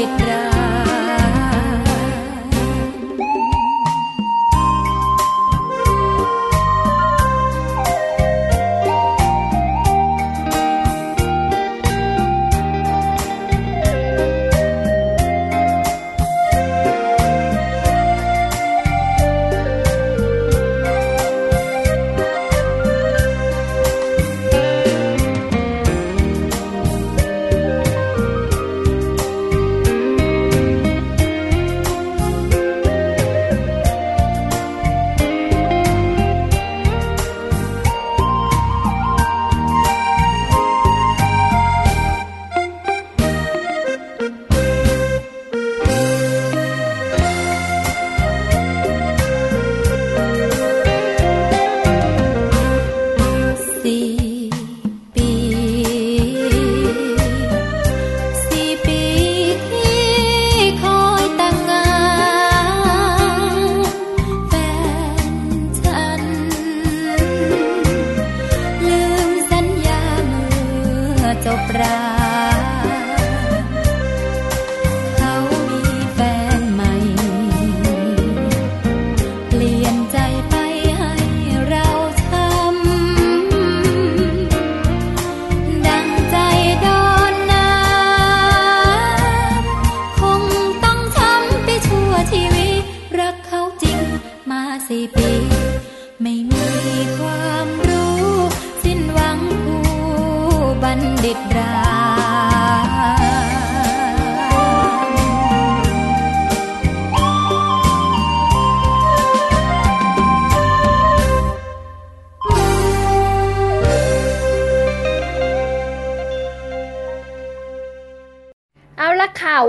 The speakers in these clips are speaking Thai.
บั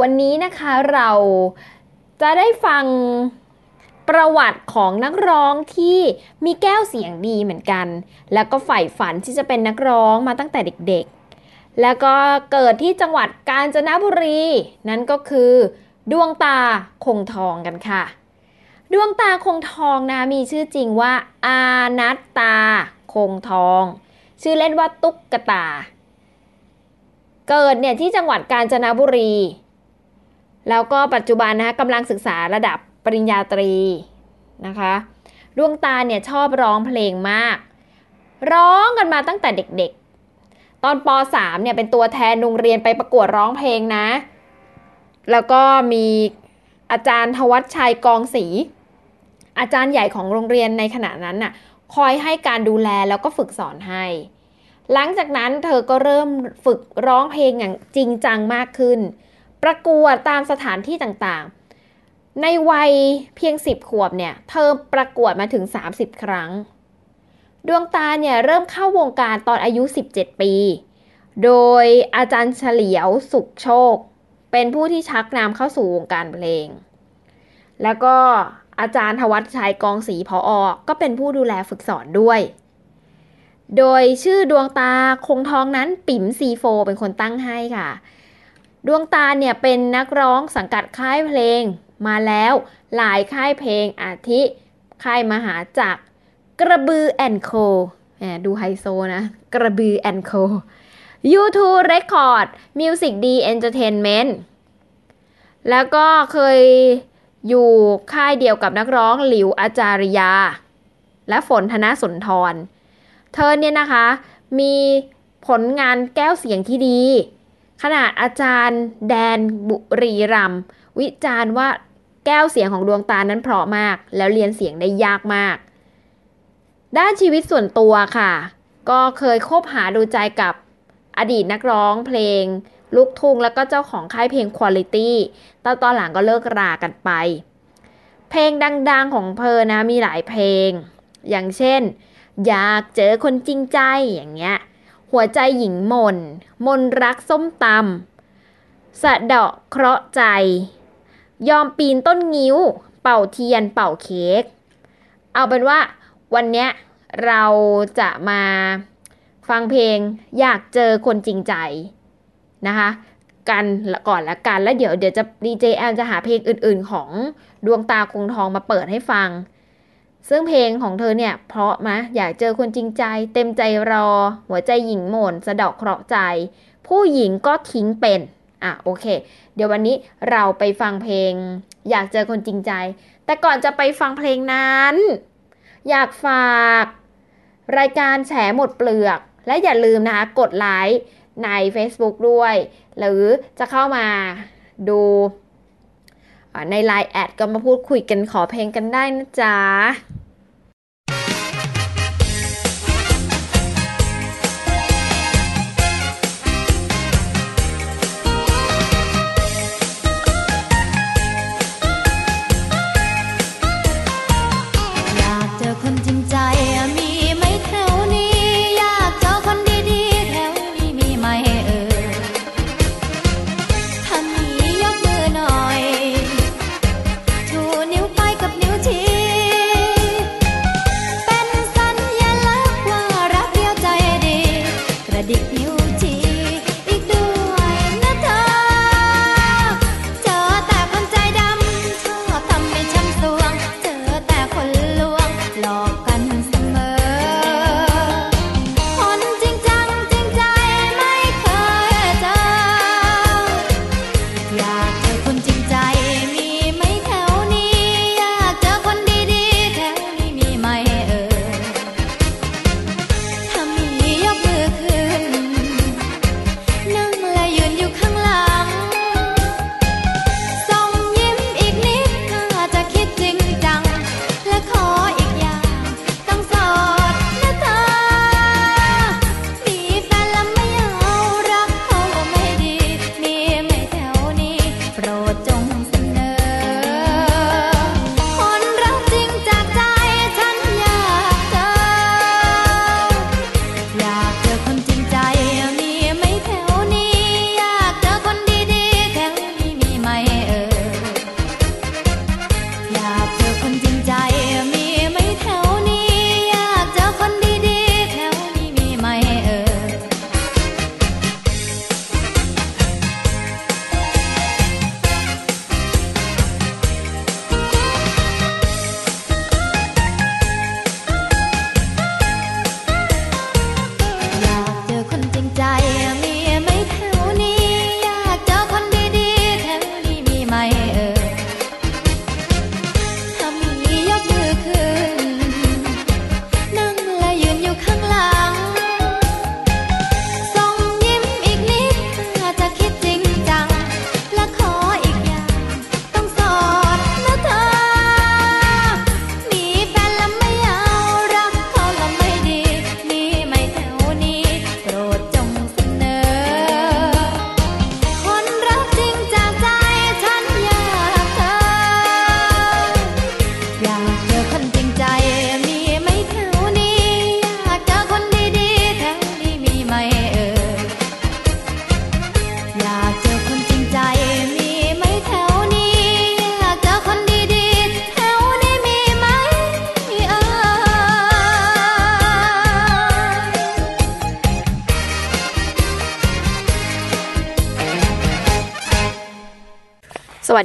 วันนี้นะคะเราจะได้ฟังประวัติของนักร้องที่มีแก้วเสียงดีเหมือนกัน แล้วก็ใฝ่ฝันที่จะเป็นนักร้องมาตั้งแต่เด็กๆ แล้วก็เกิดที่จังหวัดกาญจนบุรี นั่นก็คือดวงตาคงทองกันค่ะ ดวงตาคงทองนะมีชื่อจริงว่า อานัตตาคงทอง ชื่อเล่นว่าตุ๊กกตา เกิดเนี่ยที่จังหวัดกาญจนบุรี แล้วก็ปัจจุบันนะคะกำลังศึกษาระดับปริญญาตรีนะคะดวงตาเนี่ยชอบร้องเพลงมาก ร้องกันมาตั้งแต่เด็กๆ ตอนป .3 เนี่ยเป็นตัวแทนโรงเรียนไปประกวดร้องเพลงนะ แล้วก็มีอาจารย์ทวัชชัยกองศรีอาจารย์ใหญ่ของโรงเรียนในขณะนั้นน่ะคอยให้การดูแลแล้วก็ฝึกสอนให้ หลังจากนั้นเธอก็เริ่มฝึกร้องเพลงอย่างจริงจังมากขึ้น ประกวดตามสถานที่ต่างๆ ในวัยเพียง 10 ขวบเนี่ยเธอประกวดมาถึง 30 ครั้ง ดวงตาเนี่ยเริ่มเข้าวงการตอนอายุ 17 ปี โดยอาจารย์เฉลียวสุขโชค เป็นผู้ที่ชักนำเข้าสู่วงการเพลง แล้วก็อาจารย์ทวัชชัยกองศรีพออก็เป็นผู้ดูแลฝึกสอนด้วย โดยชื่อดวงตาคงทองนั้นปิ๋มซีโฟเป็นคนตั้งให้ค่ะ ดวงตาเนี่ยเป็นนักร้องสังกัดค่ายเพลงมาแล้วหลายค่ายเพลงอาทิค่ายมหาจักร กระบือแอนโคดูไฮโซนะ กระบือแอนโค YouTube Record Music D Entertainment แล้วก็เคยอยู่ค่ายเดียวกับนักร้องหลิวอาจาริยา และฝนธนสุนทร เธอเนี่ยนะคะ มีผลงานแก้วเสียงที่ดี ขนาดอาจารย์แดนบุรีรัมวิจารณ์ว่าแก้วเสียงของดวงตานั้นเพราะมาก แล้วเรียนเสียงได้ยากมาก ด้านชีวิตส่วนตัวค่ะ ก็เคยคบหาดูใจกับอดีตนักร้องเพลง ลูกทุ่งแล้วก็เจ้าของค่ายเพลง Quality ตอนตอนหลังก็เลิกรากันไป เพลงดังๆของเพอนะมีหลายเพลง อย่างเช่น อยากเจอคนจริงใจอย่างเงี้ย หัวใจหญิงมน มนรักส้มตำสะเดาะเคราะห์ใจ ยอมปีนต้นงิ้ว เป่าเทียนเป่าเค้ก เอาเป็นว่าวันเนี้ยเราจะมาฟังเพลงอยากเจอคนจริงใจนะคะกันก่อนละกันแล้วเดี๋ยวเดี๋ยวจะดีเจแอมจะหาเพลงอื่น ๆ ของดวงตาคงทองมาเปิดให้ฟัง ซึ่งเพลงของเธอเนี่ย เพราะมะอยากเจอคนจริงใจ เต็มใจรอ หัวใจหญิงหม่นสะดอกเคราะห์ใจ ผู้หญิงก็ทิ้งเป็นอะโอเค เดี๋ยววันนี้เราไปฟังเพลง อยากเจอคนจริงใจ แต่ก่อนจะไปฟังเพลงนั้น อยากฝาก รายการแฉหมดเปลือก และอย่าลืมนะคะกดไลค์ใน Facebook ด้วย หรือจะเข้ามาดูใน Line แอดก็มาพูดคุยกันขอเพลงกันได้นะจ๊ะ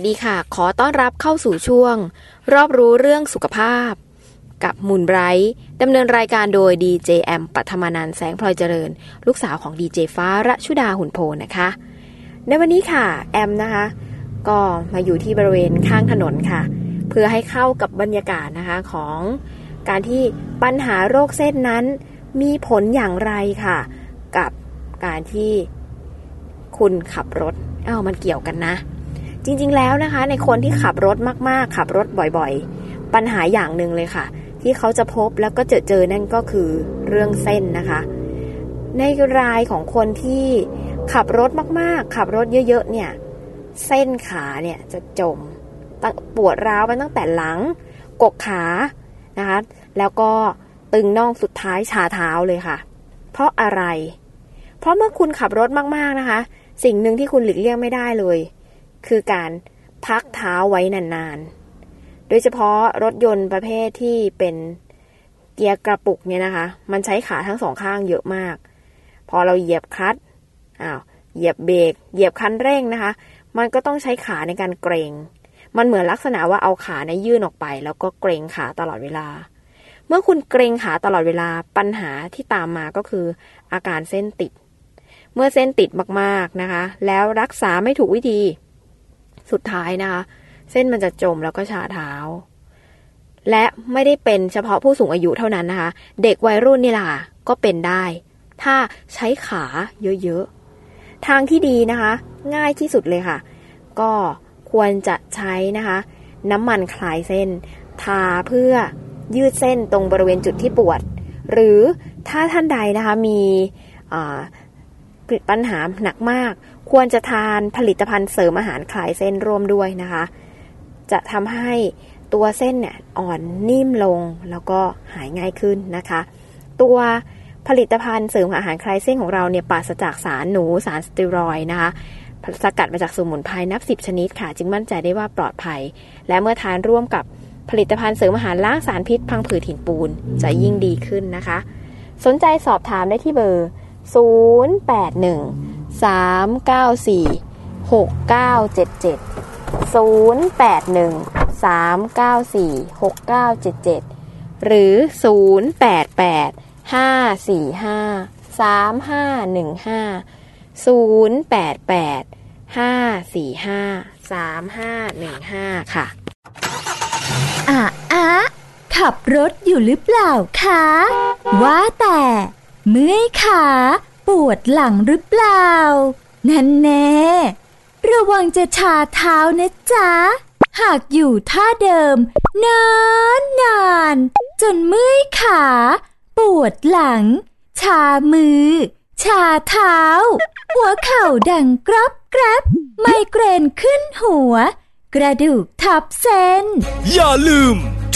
ดีค่ะ ขอต้อนรับเข้าสู่ช่วง รอบรู้เรื่องสุขภาพ กับมุนไบรท์ดำเนินรายการโดยดีเจแอมปัทมานันแสงพลอยเจริญ ลูกสาวของดีเจฟ้าระชุดาหุ่นโพนะคะ ในวันนี้ค่ะ แอมนะคะ ก็มาอยู่ที่บริเวณข้างถนนค่ะ เพื่อให้เข้ากับบรรยากาศนะคะของการที่ปัญหาโรคเส้นนั้น มีผลอย่างไรค่ะ กับการที่คุณขับรถอ้าวมันเกี่ยวกันนะ จริงๆแล้วนะคะ ในคนที่ขับรถมากๆ ขับรถบ่อยๆ ปัญหาอย่างหนึ่งเลยค่ะ ที่เขาจะพบแล้วก็เจอเจอนั่นก็คือเรื่องเส้นนะคะ ในรายของคนที่ขับรถมากๆ ขับรถเยอะๆเนี่ยเส้นขาเนี่ยจะจมปวดร้าวไปตั้งแต่หลัง กกขานะคะ แล้วก็ตึงน่องสุดท้ายชาเท้าเลยค่ะ เพราะอะไร เพราะเมื่อคุณขับรถมากๆนะคะ สิ่งหนึ่งที่คุณหลีกเลี่ยงไม่ได้เลย คือการพักเท้าไว้นานๆ โดยเฉพาะรถยนต์ประเภทที่เป็นเกียร์กระปุกเนี่ยนะคะ มันใช้ขาทั้งสองข้างเยอะมาก พอเราเหยียบคลัตช์อ้าวเหยียบเบรกเหยียบคันเร่งนะคะ มันก็ต้องใช้ขาในการเกรง มันเหมือนลักษณะว่าเอาขาในยยื่นออกไป แล้วก็เกรงขาตลอดเวลา เมื่อคุณเกรงขาตลอดเวลาปัญหาที่ตามมาก็คืออาการเส้นติด เมื่อเส้นติดมากๆนะคะ แล้วรักษาไม่ถูกวิธี สุดท้ายนะคะ เส้นมันจะจมแล้วก็ชาเท้า และไม่ได้เป็นเฉพาะผู้สูงอายุเท่านั้นนะคะ เด็กวัยรุ่นนี่ล่ะก็เป็นได้ ถ้าใช้ขาเยอะๆ ทางที่ดีนะคะ ง่ายที่สุดเลยค่ะ ก็ควรจะใช้นะคะ น้ำมันคลายเส้น ทาเพื่อยืดเส้นตรงบริเวณจุดที่ปวด หรือถ้าท่านใดนะคะมีปัญหาหนักมาก ควรจะทานผลิตภัณฑ์เสริมอาหารคลายเส้นร่วมด้วยนะคะ จะทำให้ตัวเส้นเนี่ยอ่อนนิ่มลงแล้วก็หายง่ายขึ้นนะคะ ตัวผลิตภัณฑ์เสริมอาหารคลายเส้นของเราเนี่ยปราศจากสารหนูสารสเตียรอยนะคะสกัดมาจากสมุนไพรนับสิบชนิดค่ะ จึงมั่นใจได้ว่าปลอดภัย และเมื่อทานร่วมกับผลิตภัณฑ์เสริมอาหารล้างสารพิษพังผืดหินปูนจะยิ่งดีขึ้นนะคะ สนใจสอบถามได้ที่เบอร์ 081 394 6977 081 394 6977 หรือ 088 545 3515 088 545 3515 ค่ะอะอะขับรถอยู่หรือเปล่าคะ ว่าแต่ เมื่อยขา ปวดหลังหรือเปล่า นั่นแน่ระวังจะชาเท้านะจ๊ะ หากอยู่ท่าเดิม นานนานๆจนเมื่อยขา ปวดหลัง ชามือ ชาเท้า หัวเข่าดังกรอบแกรบไมเกรนขึ้นหัว กระดูกทับเส้น อย่าลืม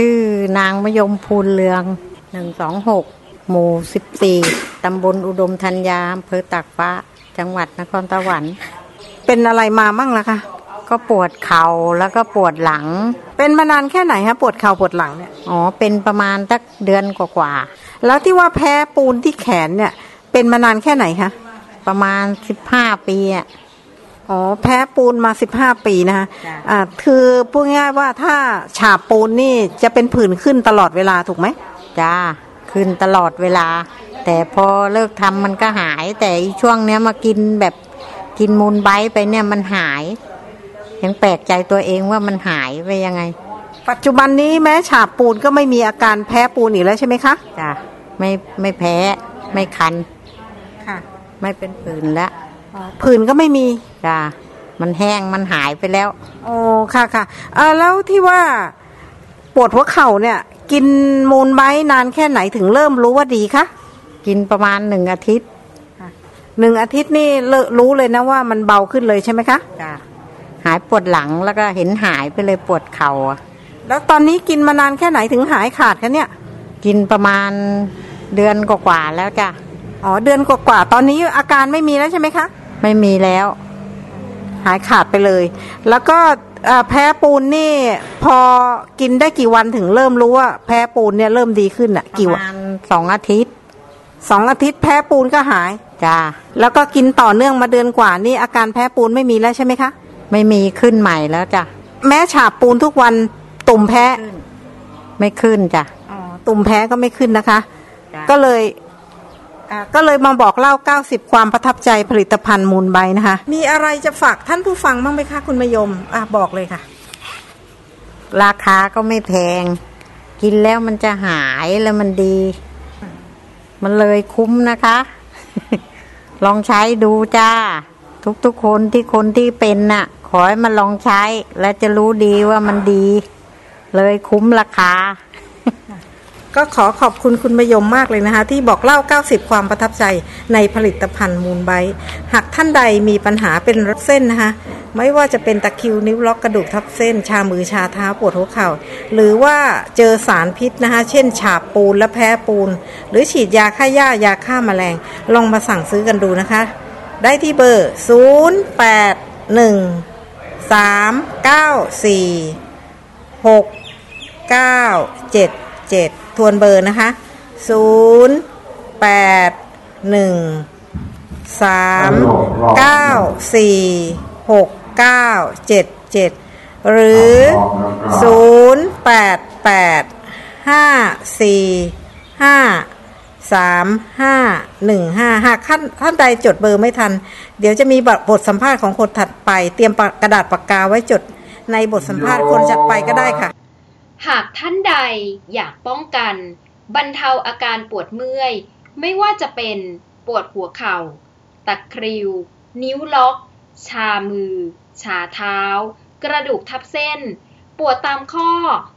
ชื่อนางมยมพูนเรืองหนึ่งสองหกหมู่สิบสี่ตำบลอุดมธัญญาอำเภอตากฟ้า จังหวัดนครสวรรค์ เป็นอะไรมามั่งล่ะคะ ก็ปวดเข่าแล้วก็ปวดหลัง เป็นมานานแค่ไหนคะปวดเข่าปวดหลังเนี่ย อ๋อ เป็นประมาณสักเดือนกว่าแล้วที่ว่าแพ้ปูนที่แขนเนี่ย เป็นมานานแค่ไหนคะๆประมาณสิบห้าปีอะ อ๋อแพ้ปูนมาสิบห้าปีนะคะจ้ะอ่าคือพูดง่ายๆว่าถ้าฉาบปูนนี่จะเป็นผื่นขึ้นตลอดเวลาถูกไหมจ้าขึ้นตลอดเวลา แต่พอเลิกทำมันก็หาย แต่อีช่วงเนี้ยมากินแบบกินมูลไบต์ไปเนี่ยมันหาย ยังแปลกใจตัวเองว่ามันหายไปยังไง ปัจจุบันนี้แม้ฉาบปูนก็ไม่มีอาการแพ้ปูนอีกแล้วใช่ไหมคะจ้ะไม่ไม่แพ้ไม่คันค่ะ ไม่เป็นผื่นแล้ว ผื่นก็ไม่มีจ้ะมันแห้งมันหายไปแล้วโอ้ค่ะค่ะอ่าแล้วที่ว่าปวดหัวเข่าเนี่ย กินมูลไม้นานแค่ไหนถึงเริ่มรู้ว่าดีคะกินประมาณหนึ่งอาทิตย์หนึ่งอาทิตย์นี่เลรู้เลยนะว่ามันเบาขึ้นเลยใช่ไหมคะจ้ะหายปวดหลังแล้วก็เห็นหายไปเลยปวดเข่าอะแล้วตอนนี้กินมานานแค่ไหนถึงหายขาดคะเนี่ย กินประมาณเดือนกว่าๆแล้วจ้ะอ๋อเดือนกว่าๆตอนนี้อาการไม่มีแล้วใช่ไหมคะ ไม่มีแล้ว หายขาดไปเลย แล้วก็เอ่อแพ้ปูนนี่ พอกินได้กี่วันถึงเริ่มรู้ว่าแพ้ปูนเนี่ยเริ่มดีขึ้นอะประกี่วันมาณสองอาทิตย์สองอาทิตย์แพ้ปูนก็หายจ้าแล้วก็กินต่อเนื่องมาเดือนกว่านี่อาการแพ้ปูนไม่มีแล้วใช่ไหมคะ ไม่มีขึ้นใหม่แล้วจ้ะแม้ฉาบปูนทุกวันตุ่มแพ้ ไม่ขึ้นจ้ะอ๋อตุ่มแพ้ก็ไม่ขึ้นนะคะจ้ะก็เลยอ่า ก็เลยมาบอกเล่า 90 ความประทับใจผลิตภัณฑ์มูลใบนะคะ มีอะไรจะฝากท่านผู้ฟังบ้างไหมคะคุณมยมอะบอกเลยค่ะ ราคาก็ไม่แพง กินแล้วมันจะหายแล้วมันดี มันเลยคุ้มนะคะ ลองใช้ดูจ้า ทุกๆคนที่คนที่เป็นน่ะ ขอให้มาลองใช้ และจะรู้ดีว่ามันดี เลยคุ้มราคา ก็ขอขอบคุณคุณมยมมากเลยนะคะ ที่บอกเล่า 90 ความประทับใจในผลิตภัณฑ์มูลไบหากท่านใดมีปัญหาเป็นรกเส้นนะคะ ไม่ว่าจะเป็นตะคิวนิ้วล็อกกระดูกทับเส้น ชามือชาเท้าปวดหัวเข่า หรือว่าเจอสารพิษนะคะ เช่น ฉาบปูนและแพ้ปูน หรือฉีดยาฆ่าหญ้ายาฆ่าแมลง ลองมาสั่งซื้อกันดูนะคะ ได้ที่เบอร์ 0 8 1 3 9 4หกเก้าเจ็ดเจ็ด ทวนเบอร์นะคะศูนย์แปดหนึ่งสามเก้าสี่หกเก้าเจ็ดเจ็ดหรือศูนย์แปดแปดห้าสี่ห้าสามห้าหนึ่งห้าหากท่านท่านใดจดเบอร์ไม่ทัน เดี๋ยวจะมีบทสัมภาษณ์ของคนถัดไป เตรียมกระดาษปากกาไว้จดในบทสัมภาษณ์คนถัดไปก็ได้ค่ะ หากท่านใดอยากป้องกัน บรรเทาอาการปวดเมื่อย ไม่ว่าจะเป็นปวดหัวเข่า ตะคริว นิ้วล็อก ชามือ ชาเท้า กระดูกทับเส้น ปวดตามข้อ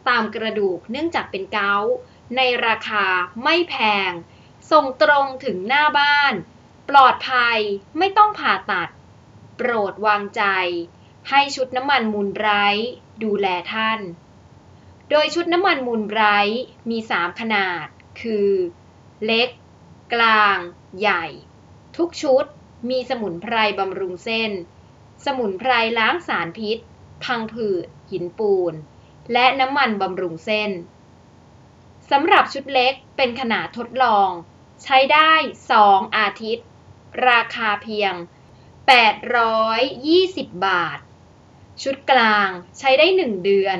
ตามกระดูกเนื่องจากเป็นเกาต์ในราคาไม่แพง ส่งตรงถึงหน้าบ้าน ปลอดภัยไม่ต้องผ่าตัด โปรดวางใจ ให้ชุดน้ำมันมูลไบรท์ดูแลท่าน โดยชุดน้ำมันมูลไบรท์มี 3 ขนาด คือ เล็ก กลาง ใหญ่ ทุกชุดมีสมุนไพรบำรุงเส้น สมุนไพรล้างสารพิษ พังผืด หินปูน และน้ำมันบำรุงเส้น สำหรับชุดเล็กเป็นขนาดทดลอง ใช้ได้ 2 อาทิตย์ ราคาเพียง 820 บาท ชุดกลางใช้ได้ 1 เดือน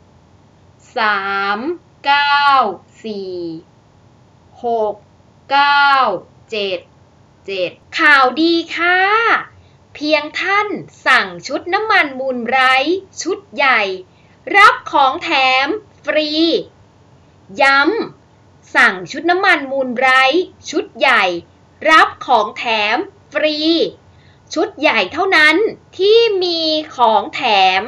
3 9 4 6 9 7 7ข่าวดีค่ะ เพียงท่านสั่งชุดน้ำมันมูลไบรท์ชุดใหญ่ รับของแถมฟรี ย้ำสั่งชุดน้ำมันมูลไบรท์ชุดใหญ่ รับของแถมฟรี ชุดใหญ่เท่านั้นที่มีของแถม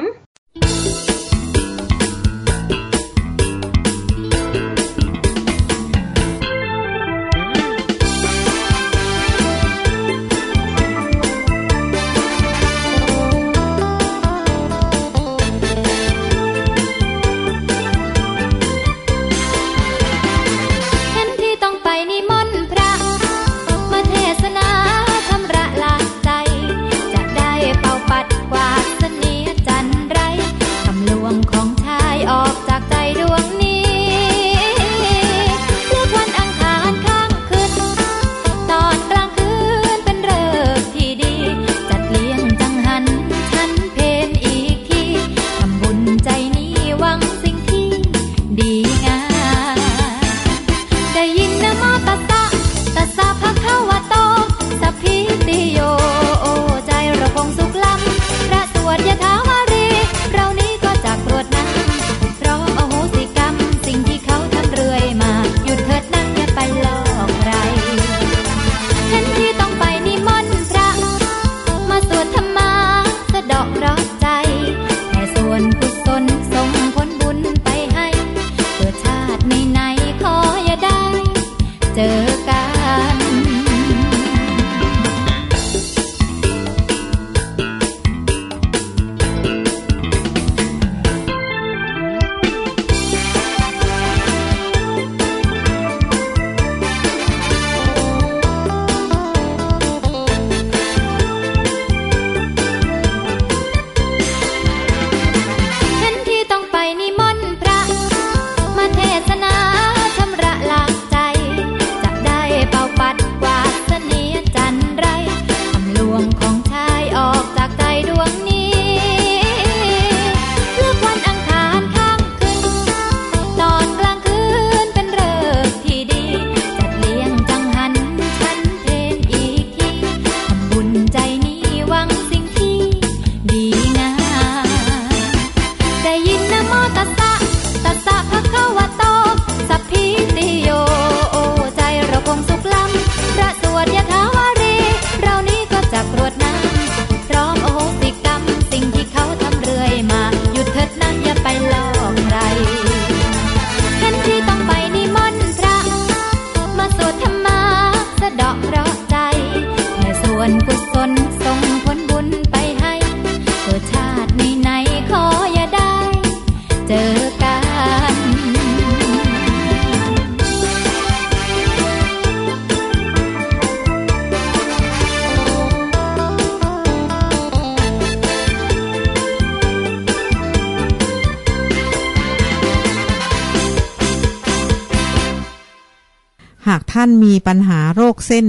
ากท่านมีปัญหาโรคเส้น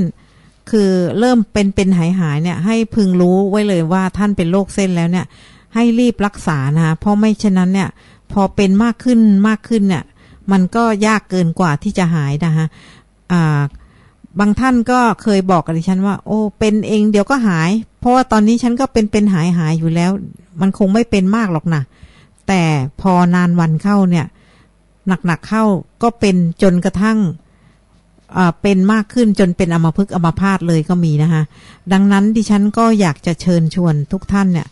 คือเริ่มเป็นเป็นหายหายเนี่ย ให้พึงรู้ไว้เลยว่าท่านเป็นโรคเส้นแล้วเนี่ย ให้รีบรักษานะคะเพราะไม่เช่นนั้นเนี่ย พอเป็นมากขึ้นมากขึ้นเนี่ย มันก็ยากเกินกว่าที่จะหายนะคะอ่าบางท่านก็เคยบอกกับดิฉันว่า โอ้เป็นเองเดี๋ยวก็หาย เพราะว่าตอนนี้ฉันก็เป็นเป็นหายหายอยู่แล้ว มันคงไม่เป็นมากหรอกนะแต่พอนานวันเข้าเนี่ยหนักๆเข้าก็เป็นจนกระทั่ง เป็นมากขึ้นจนเป็นอมพฤกอมพาตเลยก็มีนะคะ ดังนั้นดิฉันก็อยากจะเชิญชวนทุกท่านเนี่ย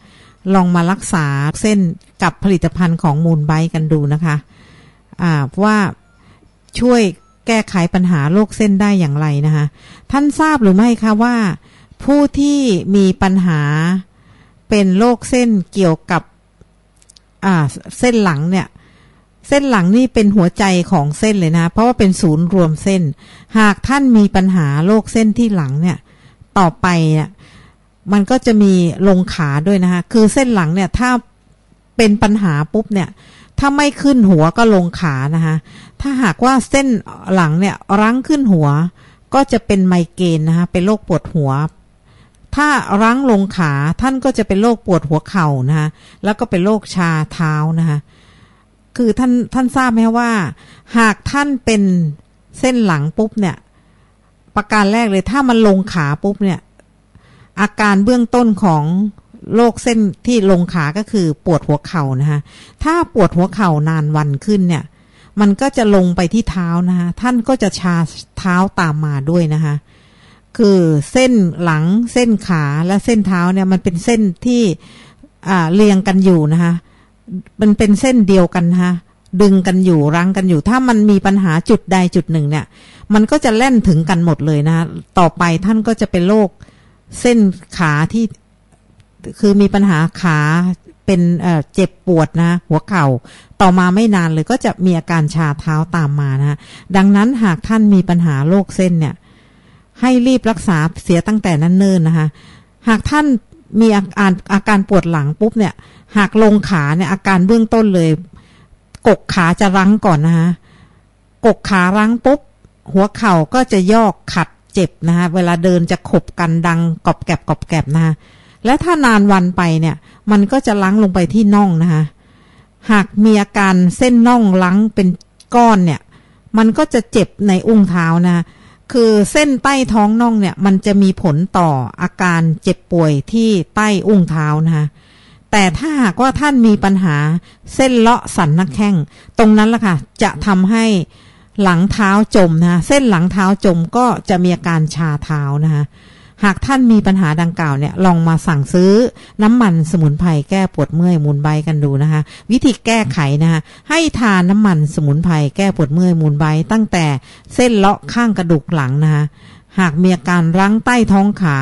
ลองมารักษาเส้นกับผลิตภัณฑ์ของมูลไบกันดูนะคะอ่าว่าช่วยแก้ไขปัญหาโรคเส้นได้อย่างไรนะคะ ท่านทราบหรือไม่คะว่า ผู้ที่มีปัญหาเป็นโรคเส้นเกี่ยวกับอ่าเส้นหลังเนี่ย เส้นหลังนี่เป็นหัวใจของเส้นเลยนะ เพราะว่าเป็นศูนย์รวมเส้น หากท่านมีปัญหาโรคเส้นที่หลังเนี่ย ต่อไปเนี่ยมันก็จะมีลงขาด้วยนะคะ คือเส้นหลังเนี่ยถ้าเป็นปัญหาปุ๊บเนี่ย ถ้าไม่ขึ้นหัวก็ลงขานะคะ ถ้าหากว่าเส้นหลังเนี่ยรั้งขึ้นหัว ก็จะเป็นไมเกรนนะคะ เป็นโรคปวดหัว ถ้ารั้งลงขาท่านก็จะเป็นโรคปวดหัวเข่านะคะ แล้วก็เป็นโรคชาเท้านะคะ คือท่านท่านทราบไหมว่า หากท่านเป็นเส้นหลังปุ๊บเนี่ย ประการแรกเลยถ้ามันลงขาปุ๊บเนี่ย อาการเบื้องต้นของโรคเส้นที่ลงขาก็คือปวดหัวเข่านะคะถ้าปวดหัวเข่านานวันขึ้นเนี่ย มันก็จะลงไปที่เท้านะคะท่านก็จะชาเท้าตามมาด้วยนะคะคือเส้นหลังเส้นขาและเส้นเท้าเนี่ยมันเป็นเส้นที่เรียงกันอยู่นะคะ มันเป็นเส้นเดียวกันนะคะดึงกันอยู่รั้งกันอยู่ ถ้ามันมีปัญหาจุดใดจุดหนึ่งเนี่ย มันก็จะแล่นถึงกันหมดเลยนะคะต่อไปท่านก็จะเป็นโรคเส้นขาที่คือมีปัญหาขาเป็นเอ่อเจ็บปวดนะ หัวเข่าต่อมาไม่นานเลยก็จะมีอาการชาเท้าตามมานะดังนั้นหากท่านมีปัญหาโรคเส้นเนี่ย ให้รีบรักษาเสียตั้งแต่นั้นเนิ่นนะคะ หากท่าน มีอาการอาการปวดหลังปุ๊บเนี่ย หากลงขาเนี่ยอาการเบื้องต้นเลย กกขาจะรั้งก่อนนะคะกกขารั้งปุ๊บ หัวเข่าก็จะยอกขัดเจ็บนะคะเวลาเดินจะขบกันดังกรอบแกบกรอบแกบนะคะและถ้านานวันไปเนี่ย มันก็จะลังลงไปที่น่องนะคะหากมีอาการเส้นน่องลังเป็นก้อนเนี่ย มันก็จะเจ็บในอุ้งเท้านะ คือเส้นใต้ท้องน่องเนี่ย มันจะมีผลต่ออาการเจ็บป่วยที่ใต้อุ้งเท้านะคะแต่ถ้าหากว่าท่านมีปัญหาเส้นเลาะสันนักแข้งตรงนั้นแหละค่ะ จะทำให้หลังเท้าจมนะคะเส้นหลังเท้าจมก็จะมีอาการชาเท้านะคะ หากท่านมีปัญหาดังกล่าวเนี่ยลองมาสั่งซื้อน้ำมันสมุนไพรแก้ปวดเมื่อยมูลใบกันดูนะคะ วิธีแก้ไขนะคะให้ทานน้ำมันสมุนไพรแก้ปวดเมื่อยมูลใบ ตั้งแต่เส้นเลาะข้างกระดูกหลังนะคะหากมีอาการรั้งใต้ท้องขา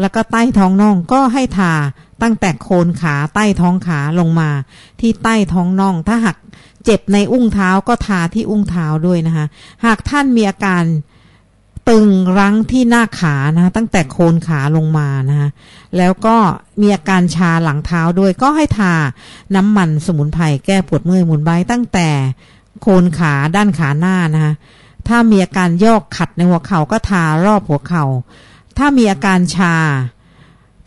แล้วก็ใต้ท้องน่องก็ให้ทาตั้งแต่โคนขาใต้ท้องขาลงมา ที่ใต้ท้องน่อง ถ้าหากเจ็บในอุ้งเท้าก็ทาที่อุ้งเท้าด้วยนะคะ หากท่านมีอาการ ตึงรั้งที่หน้าขานะคะตั้งแต่โคนขาลงมานะคะแล้วก็มีอาการชาหลังเท้าด้วยก็ให้ทาน้ำมันสมุนไพรแก้ปวดเมื่อยหมุนใบตั้งแต่โคนขาด้านขาหน้านะคะถ้ามีอาการยอกขัดในหัวเข่าก็ทารอบหัวเข่า ถ้ามีอาการชา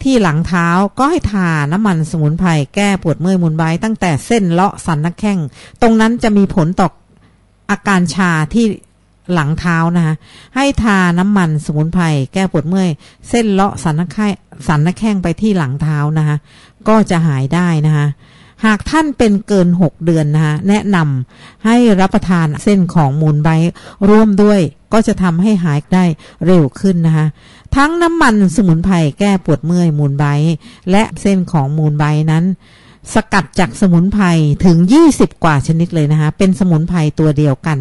ที่หลังเท้าก็ให้ทาน้ำมันสมุนไพรแก้ปวดเมื่อยหมุนใบตั้งแต่เส้นเลาะสันนักแข้งตรงนั้นจะมีผลต่ออาการชาที่ หลังเท้านะคะให้ทาน้ำมันสมุนไพรแก้ปวดเมื่อย เส้นเลาะสันนักแข้งสันนักแข้งไปที่หลังเท้านะคะก็จะหายได้นะคะหากท่านเป็นเกิน 6 เดือนนะคะแนะนำให้รับประทานเส้นของมูลไบร่วมด้วยก็จะทำให้หายได้เร็วขึ้นนะคะทั้งน้ำมันสมุนไพรแก้ปวดเมื่อยมูลไบและเส้นของมูลไบนั้น สกัดจากสมุนไพรถึง 20 กว่าชนิดเลยนะคะเป็นสมุนไพรตัวเดียวกัน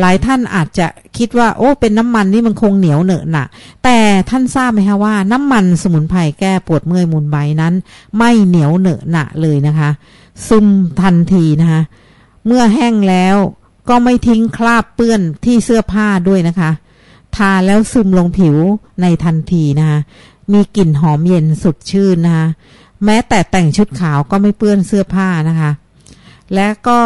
หลายท่านอาจจะคิดว่า โอ้ เป็นน้ำมันนี่มันคงเหนียวเหนอะหนะแต่ท่านทราบไหมคะว่าน้ำมันสมุนไพรแก้ปวดเมื่อยมูลใบนั้น ไม่เหนียวเหนอะหนะเลยนะคะ ซึมทันทีนะคะ เมื่อแห้งแล้วก็ไม่ทิ้งคราบเปื้อนที่เสื้อผ้าด้วยนะคะ ทาแล้วซึมลงผิวในทันทีนะคะมีกลิ่นหอมเย็นสุดชื่นนะคะ แม้แต่แต่งชุดขาวก็ไม่เปื้อนเสื้อผ้านะคะ และก็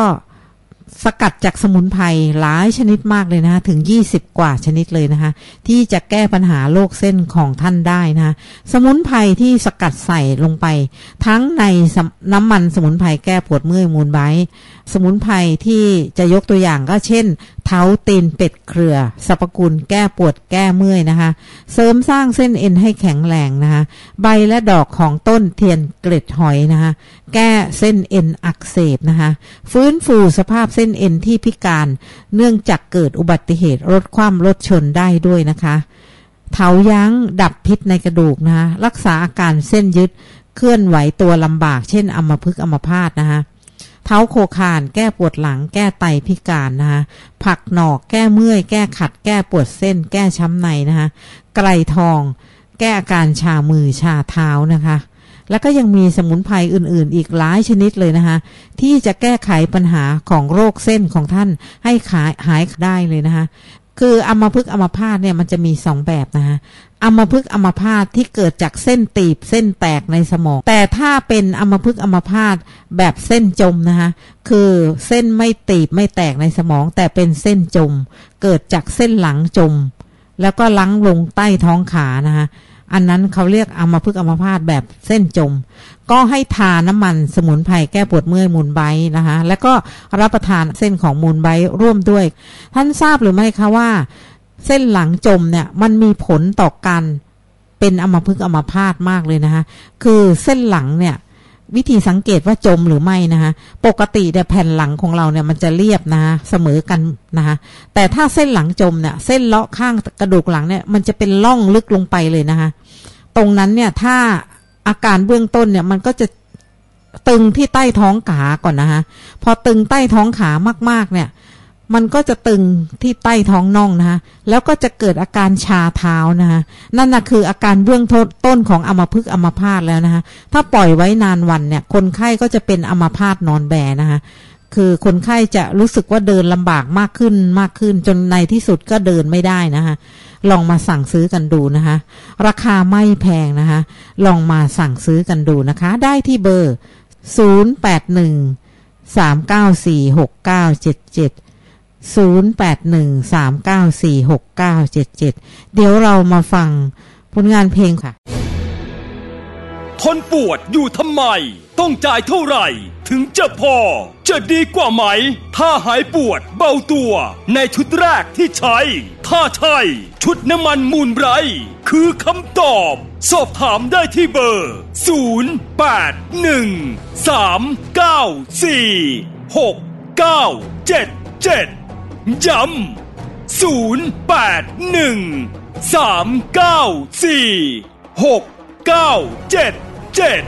สกัดจากสมุนไพรหลายชนิดมากเลยนะคะถึง 20 กว่าชนิดเลยนะคะที่จะแก้ปัญหาโรคเส้นของท่านได้นะคะสมุนไพรที่สกัดใส่ลงไป ทั้งในน้ำมันสมุนไพรแก้ปวดเมื่อยมูลใบสมุนไพรที่จะยกตัวอย่างก็เช่น เท้าตีนเป็ดเครือสรรพคุณแก้ปวดแก้เมื่อยนะคะ เสริมสร้างเส้นเอ็นให้แข็งแรงนะคะใบและดอกของต้นเทียนเกล็ดหอยนะคะแก้เส้นเอ็นอักเสบนะคะฟื้นฟูสภาพเส้นเอ็นที่พิการ เนื่องจากเกิดอุบัติเหตุรถคว่ำรถชนได้ด้วยนะคะเถายั้งดับพิษในกระดูกนะคะรักษาอาการเส้นยึดเคลื่อนไหวตัวลำบากเช่นอัมพฤกษ์อัมพาตนะคะ เท้าโคคาน แก้ปวดหลัง แก้ไตพิการนะคะผักหนอกแก้เมื่อย แก้ขัด แก้ปวดเส้น แก้ช้ำในนะคะไกลทอง แก้อาการชามือชาเท้านะคะ แล้วก็ยังมีสมุนไพรอื่น ๆ อีกหลายชนิดเลยนะคะ ที่จะแก้ไขปัญหาของโรคเส้นของท่านให้ขายหายได้เลยนะคะ คืออัมพฤกษ์อัมพาตเนี่ยมันจะมีสองแบบนะคะอัมพฤกษ์อัมพาตที่เกิดจากเส้นตีบเส้นแตกในสมอง แต่ถ้าเป็นอัมพฤกษ์อัมพาตแบบเส้นจมนะคะคือเส้นไม่ตีบไม่แตกในสมอง แต่เป็นเส้นจม เกิดจากเส้นหลังจม แล้วก็ลังลงใต้ท้องขานะคะ อันนั้นเขาเรียกอามพฤกษ์อัมพาตแบบเส้นจม ก็ให้ทาน้ำมันสมุนไพรแก้ปวดเมื่อยมูลใบนะคะ แล้วก็รับประทานเส้นของมูลใบร่วมด้วย ท่านทราบหรือไม่คะว่า เส้นหลังจมเนี่ยมันมีผลต่อกันเป็นอมมพฤกษ์อัมพาตมากเลยนะคะ คือเส้นหลังเนี่ย วิธีสังเกตว่าจมหรือไม่นะคะปกติเนี่ยแผ่นหลังของเราเนี่ยมันจะเรียบนะเสมอกันนะคะแต่ถ้าเส้นหลังจมเนี่ยเส้นเลาะข้างกระดูกหลังเนี่ยมันจะเป็นล่องลึกลงไปเลยนะคะตรงนั้นเนี่ยถ้าอาการเบื้องต้นเนี่ยมันก็จะตึงที่ใต้ท้องขาก่อนนะคะพอตึงใต้ท้องขามากๆเนี่ย มันก็จะตึงที่ใต้ท้องน่องนะคะแล้วก็จะเกิดอาการชาเท้านะคะนั่นนะคืออาการเบื้องต้นของอัมพฤกษ์อัมพาตแล้วนะคะถ้าปล่อยไว้นานวันเนี่ย คนไข้ก็จะเป็นอัมพาตนอนแบนะคะคือคนไข้จะรู้สึกว่าเดินลำบากมากขึ้นมากขึ้น จนในที่สุดก็เดินไม่ได้นะคะลองมาสั่งซื้อกันดูนะคะ ราคาไม่แพงนะคะ ลองมาสั่งซื้อกันดูนะคะ ได้ที่เบอร์ 081 394 6977 0813946977 เดี๋ยวเรามาฟังผลงานเพลงค่ะ ทนปวดอยู่ทำไม ต้องจ่ายเท่าไหร่ ถึงจะพอ จะดีกว่าไหม ถ้าหายปวดเบาตัว ในชุดแรกที่ใช้ ถ้าใช่ชุดน้ำมันมูลไร คือคำตอบ สอบถามได้ที่เบอร์ 0 8 1 3 9 4 6 9 7 7 ย้ก้าเจ็ดเจ็ด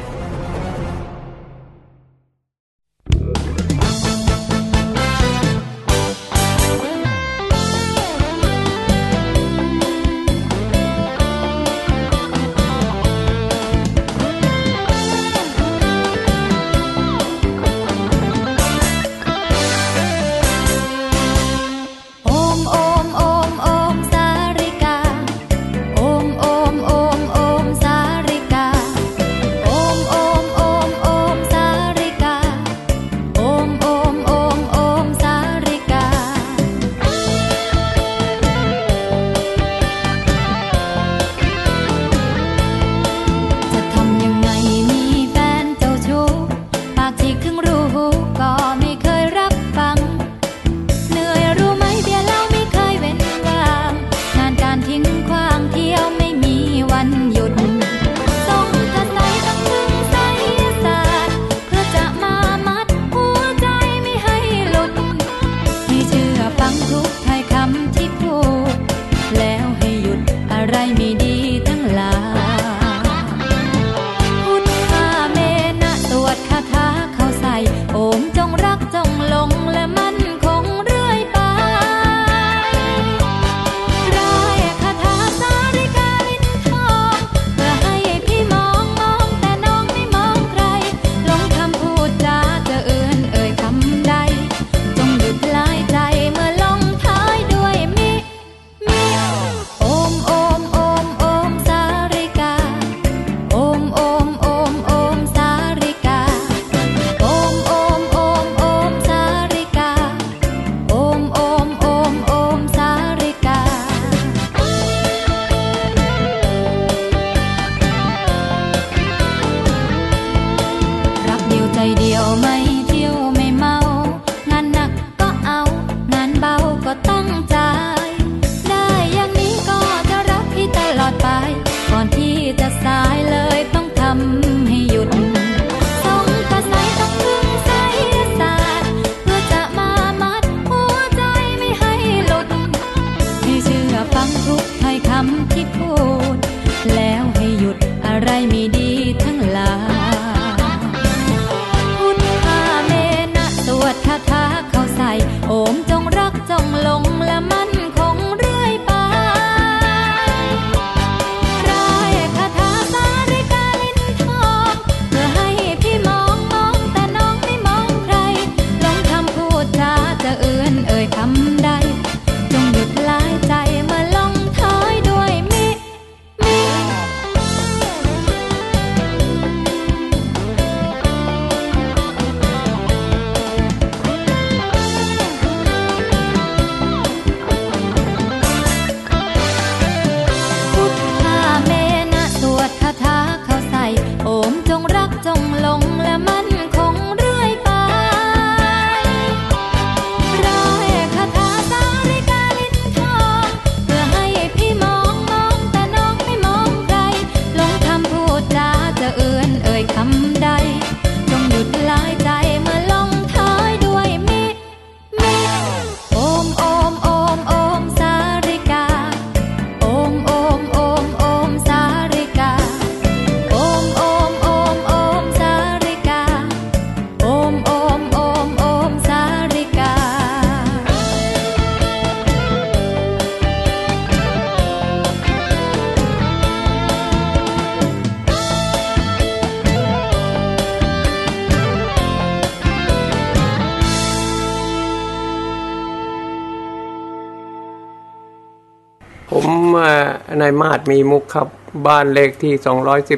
ติมีมุกครับบ้านเลขที่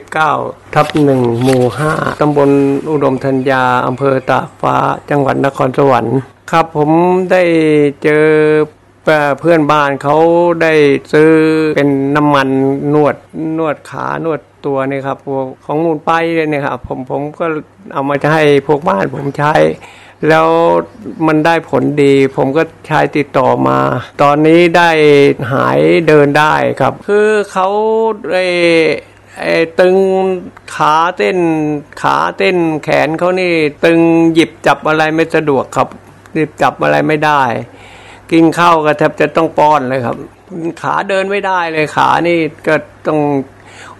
219 ทับหนึ่งหมู่ 5 ตำบลอุดมธัญญา อำเภอตากฟ้า จังหวัดนครสวรรค์ ครับผมได้เจอเพื่อนบ้านเขาได้ซื้อเป็นน้ำมันนวดนวดขานวดตัวนี่ครับของมูลไปเลยเนี่ยครับผมผมก็เอามาจะให้พวกบ้านผมใช้ แล้วมันได้ผลดี ผมก็ใช้ติดต่อมา ตอนนี้ได้หายเดินได้ครับ คือเขาไอ้ไอ้ตึงขาเต้นขาเต้นแขนเขานี่ตึงหยิบจับอะไรไม่สะดวกครับหยิบจับอะไรไม่ได้ กินข้าวก็แทบจะต้องป้อนเลยครับ ขาเดินไม่ได้เลยขานี่ก็ต้อง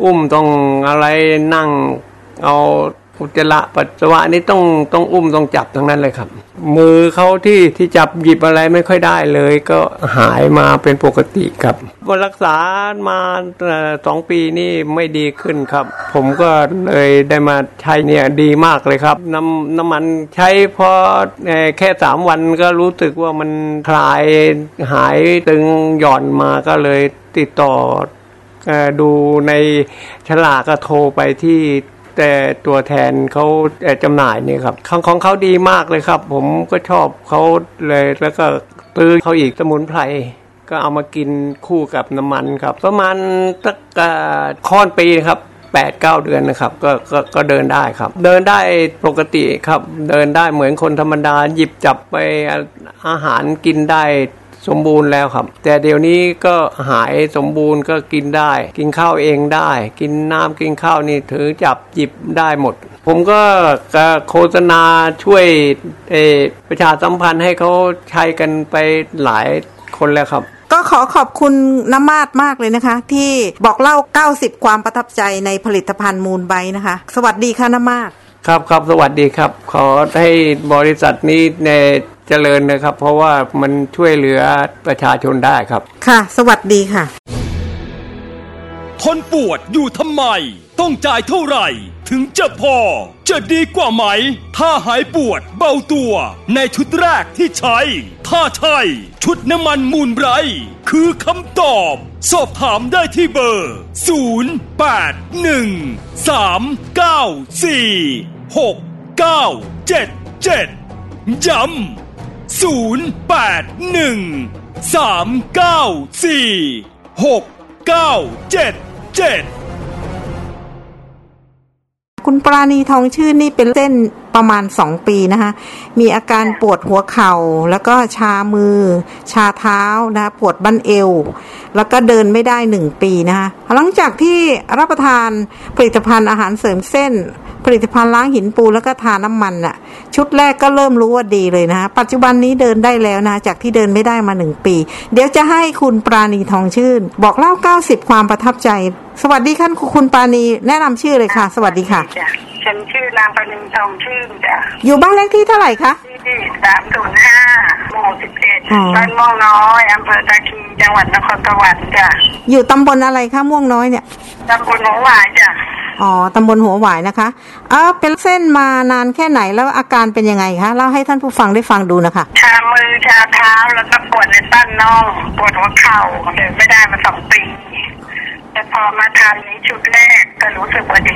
อุ้มต้องอะไรนั่งเอา อุจจาระปัสสาวะนี่ต้องต้องอุ้มต้องจับทั้งนั้นเลยครับ มือเขาที่ที่จับหยิบอะไรไม่ค่อยได้เลย ก็หายมาเป็นปกติครับรักษามาสองปีนี่ไม่ดีขึ้นครับ ผมก็เลยได้มาใช้เนี่ยดีมากเลยครับ น้ำน้ำมันใช้พอเอ่อแค่สามวันก็รู้สึกว่ามันคลายหายตึงหย่อนมาก็เลยติดต่อเอ่อดูในฉลากก็โทรไปที่ แต่ตัวแทนเขาจำหน่ายเนี่ยครับของของเขาดีมากเลยครับ ผมก็ชอบเขาเลยแล้วก็ตื้อเขาอีกสมุนไพรก็เอามากินคู่กับน้ำมันครับ ประมาณสักเอ่อค่อนปีครับแปดเก้าเดือนนะครับก็ก็ก็เดินได้ครับ เดินได้ปกติครับ เดินได้เหมือนคนธรรมดาหยิบจับไปอาหารกินได้ สมบูรณ์แล้วครับ แต่เดี๋ยวนี้ก็หายสมบูรณ์ก็กินได้ กินข้าวเองได้ กินน้ำกินข้าวนี่ถือจับหยิบได้หมด ผมก็ก็โฆษณาช่วยเออประชาสัมพันธ์ให้เขาใช้กันไปหลายคนแล้วครับก็ขอขอบคุณน้ำมาดมากเลยนะคะ ที่บอกเล่า 90 ความประทับใจในผลิตภัณฑ์มูลไบนะคะ สวัสดีค่ะน้ำมาดครับครับสวัสดีครับ ขอให้บริษัทนี้ในเจริญนะครับ เพราะว่ามันช่วยเหลือประชาชนได้ครับ ค่ะ สวัสดีค่ะ ทนปวดอยู่ทำไม ต้องจ่ายเท่าไหร่ ถึงจะพอ จะดีกว่าไหม ถ้าหายปวดเบาตัว ในชุดแรกที่ใช้ ถ้าใช่ ชุดน้ำมันมูลไบรท์คือคำตอบ สอบถามได้ที่เบอร์ 0 8 1 3 9 4 6 9 7 7ย้ำ 0 8 1 3 9 4 6 9 7 7คุณปราณีทองชื่นนี่เป็นเส้นประมาณสองปีนะคะ มีอาการปวดหัวเข่า แล้วก็ชามือ ชาเท้านะปวดบั้นเอว แล้วก็เดินไม่ได้หนึ่งปีนะคะ หลังจากที่รับประทานผลิตภัณฑ์อาหารเสริมเส้น ผลิตภัณฑ์ล้างหินปูนแล้วก็ทาน้ำมันน่ะ ชุดแรกก็เริ่มรู้ว่าดีเลยนะคะปัจจุบันนี้เดินได้แล้วนะจากที่เดินไม่ได้มาหนึ่งปี เดี๋ยวจะให้คุณปราณีทองชื่น บอกเล่า 90 ความประทับใจสวัสดีค่ะคุณปราณีแนะนำชื่อเลยค่ะ สวัสดีค่ะจ้ะฉันชื่อนางปณินทองชื่นจ้ะอยู่บ้านเลขที่เท่าไหร่คะที่สามศูนย์ห้าหมู่สิบเอ็ดอ๋อบ้านม่วงน้อยอำเภอตาคีจังหวัดนครสวรรค์จ้ะอยู่ตำบลอะไรคะม่วงน้อยเนี่ยตำบลหนองหวายจ้ะอ๋อตำบลหัวหวายนะคะเออเป็นเส้นมานานแค่ไหนแล้วอาการเป็นยังไงคะเล่าให้ท่านผู้ฟังได้ฟังดูนะคะชามือชาเท้าแล้วก็ปวดในต้านน่องปวดหัวเข่าเดินไม่ได้มาสองปี แต่พอมาทานนี้ชุดแรกก็รู้สึกว่าดี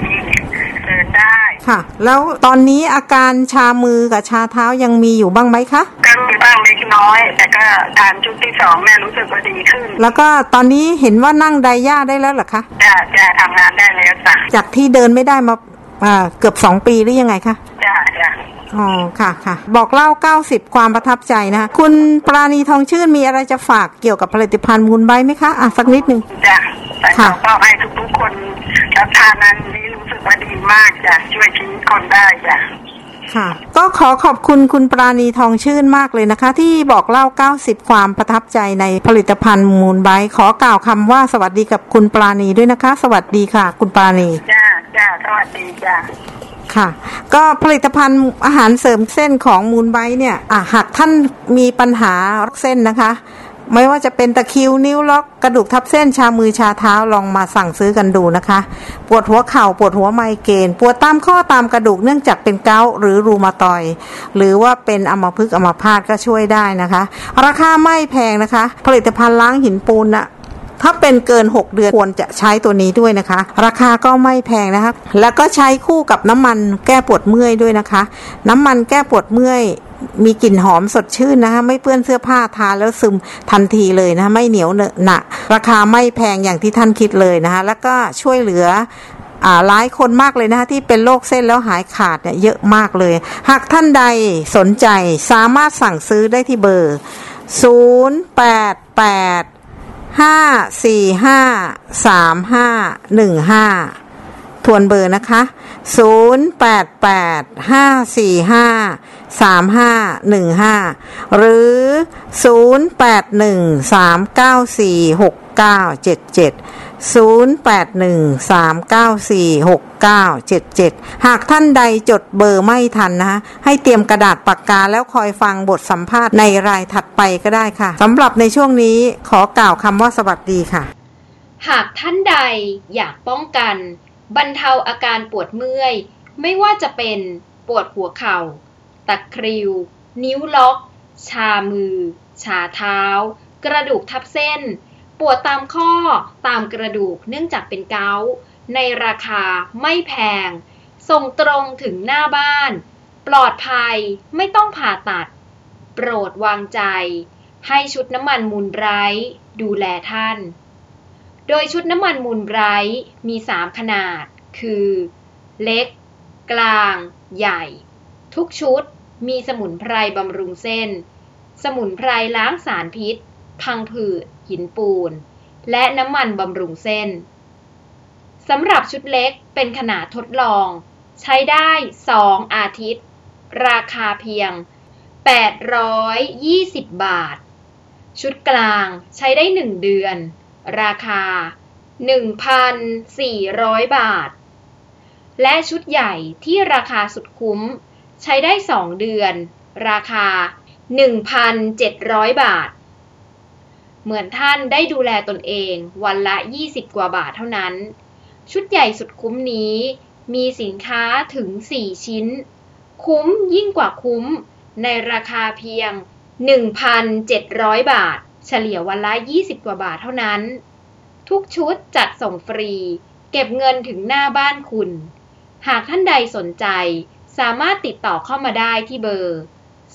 เดินได้ค่ะ แล้วตอนนี้อาการชามือกับชาเท้ายังมีอยู่บ้างไหมคะก็มีบ้างเล็กน้อย แต่ก็ทานชุดที่สองแม่รู้สึกว่าดีขึ้น แล้วก็ตอนนี้เห็นว่านั่งไดย่าได้แล้วเหรอคะจะจะทำงานได้แล้วจ้ะจากที่เดินไม่ได้มาอ่าเกือบสองปีหรือยังไงคะจ้ะจ้ะ อ๋อค่ะค่ะ บอกเล่า 90 ความประทับใจนะคะคุณปราณีทองชื่นมีอะไรจะฝากเกี่ยวกับผลิตภัณฑ์มูลไบไหมคะอะสักนิดหนึ่งจ้ะแต่ค่ะก็ให้ทุกๆคนรับทานนั้นนี้รู้สึกว่าดีมากจ้ะช่วยชีวิตคนได้จ้ะค่ะก็ขอขอบคุณคุณปราณีทองชื่นมากเลยนะคะ ที่บอกเล่า 90 ความประทับใจในผลิตภัณฑ์มูลไบขอกล่าวคำว่าสวัสดีกับคุณปราณีด้วยนะคะ สวัสดีค่ะ คุณปราณี จ้า จ้า สวัสดีจ้า ค่ะ ก็ผลิตภัณฑ์อาหารเสริมเส้นของมูลไบเนี่ยอะหากท่านมีปัญหาเส้นนะคะ ไม่ว่าจะเป็นตะคิวนิ้วล็อกกระดูกทับเส้นชามือชาเท้าลองมาสั่งซื้อกันดูนะคะ ปวดหัวเข่าปวดหัวไมเกรนปวดตามข้อตามกระดูกเนื่องจากเป็นเกาหรือรูมาตอย หรือว่าเป็นอัมพฤกษ์อัมพาตก็ช่วยได้นะคะ ราคาไม่แพงนะคะ ผลิตภัณฑ์ล้างหินปูนนะ ถ้าเป็นเกิน 6 เดือนควรจะใช้ตัวนี้ด้วยนะคะ ราคาก็ไม่แพงนะคะ แล้วก็ใช้คู่กับน้ำมันแก้ปวดเมื่อยด้วยนะคะ น้ำมันแก้ปวดเมื่อยมีกลิ่นหอมสดชื่นนะคะไม่เปื้อนเสื้อผ้าทาแล้วซึมทันทีเลยนะะไม่เหนียวเหนอะหนะราคาไม่แพงอย่างที่ท่านคิดเลยนะคะ แล้วก็ช่วยเหลือหลายคนมากเลยนะคะที่เป็นโรคเส้นแล้วหายขาดเนี่ยเยอะมากเลย หากท่านใดสนใจสามารถสั่งซื้อได้ที่เบอร์ 0 8 8 ห้าสี่ห้าสามห้าหนึ่งห้าทวนเบอร์นะคะ0 8 8 5 4 5 3 5 1 5หรือ0 8 1 3 9 4 6 9 7 7 0813946977 หากท่านใดจดเบอร์ไม่ทันนะคะให้เตรียมกระดาษปากกาแล้วคอยฟังบทสัมภาษณ์ในรายถัดไปก็ได้ค่ะสำหรับในช่วงนี้ขอกล่าวคำว่าสวัสดีค่ะ หากท่านใดอยากป้องกัน บรรเทาอาการปวดเมื่อย ไม่ว่าจะเป็นปวดหัวเข่า ตะคริว นิ้วล็อก ชามือ ชาเท้า กระดูกทับเส้น ปวดตามข้อตามกระดูกเนื่องจากเป็นเกาต์ในราคาไม่แพง ส่งตรงถึงหน้าบ้าน ปลอดภัยไม่ต้องผ่าตัด โปรดวางใจ ให้ชุดน้ำมันมูลไบรท์ดูแลท่าน โดยชุดน้ำมันมูลไบรท์มี 3 ขนาด คือ เล็ก กลาง ใหญ่ ทุกชุดมีสมุนไพรบำรุงเส้น สมุนไพรล้างสารพิษ พังผืด หินปูน และน้ำมันบำรุงเส้นสำหรับชุดเล็กเป็นขนาดทดลอง ใช้ได้ 2 อาทิตย์ ราคาเพียง 820 บาท ชุดกลางใช้ได้ 1 เดือน ราคา 1,400 บาท และชุดใหญ่ที่ราคาสุดคุ้ม ใช้ได้ 2 เดือน ราคา 1,700 บาท เหมือนท่านได้ดูแลตนเองวันละ 20 กว่าบาทเท่านั้น ชุดใหญ่สุดคุ้มนี้ มีสินค้าถึง 4 ชิ้น คุ้มยิ่งกว่าคุ้ม ในราคาเพียง 1,700 บาท เฉลี่ยวันละ 20 กว่าบาทเท่านั้น ทุกชุดจัดส่งฟรี เก็บเงินถึงหน้าบ้านคุณ หากท่านใดสนใจสามารถติดต่อเข้ามาได้ที่เบอร์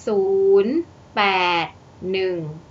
0 8 1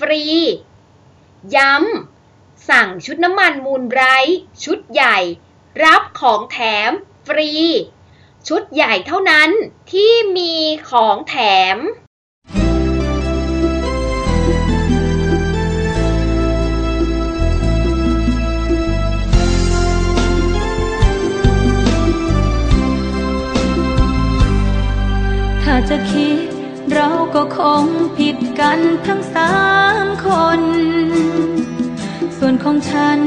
ฟรี ย้ำ สั่งชุดน้ำมันมูลไบรท์ชุดใหญ่ รับของแถมฟรี ชุดใหญ่เท่านั้นที่มีของแถมถ้าจะคิด เราก็คงผิดกันทั้งสามคน ส่วนของฉัน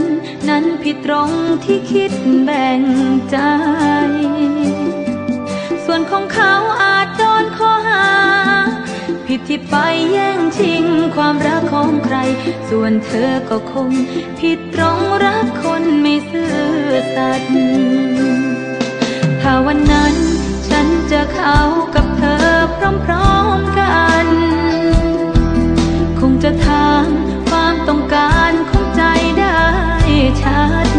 นั้นผิดตรงที่คิดแบ่งใจ ส่วนของเขาอาจโดนข้อหา ผิดที่ไปแย่งชิงความรักของใคร ส่วนเธอก็คง ผิดตรงรักคนไม่ซื่อสัตย์ถ้าวันนั้นฉันเจอเขากับเธอพร้อมานของใจได้ชัด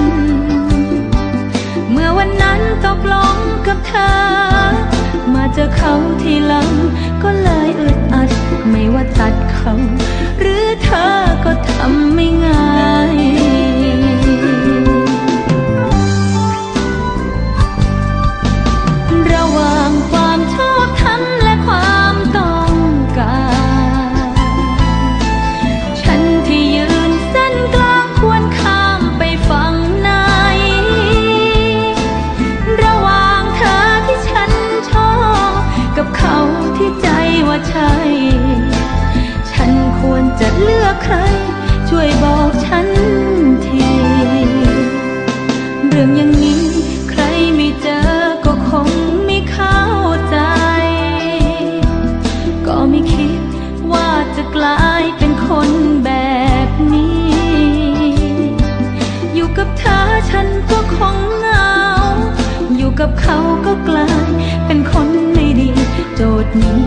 เมื่อวันนั้นตกลงกับเธอ มาเจอเขาทีหลัง ก็เลยอึดอัด ไม่ว่าตัดเขา หรือเธอก็ทำไม่ง่าย เขาก็กลาย เป็นคนไม่ดี โจทย์นี้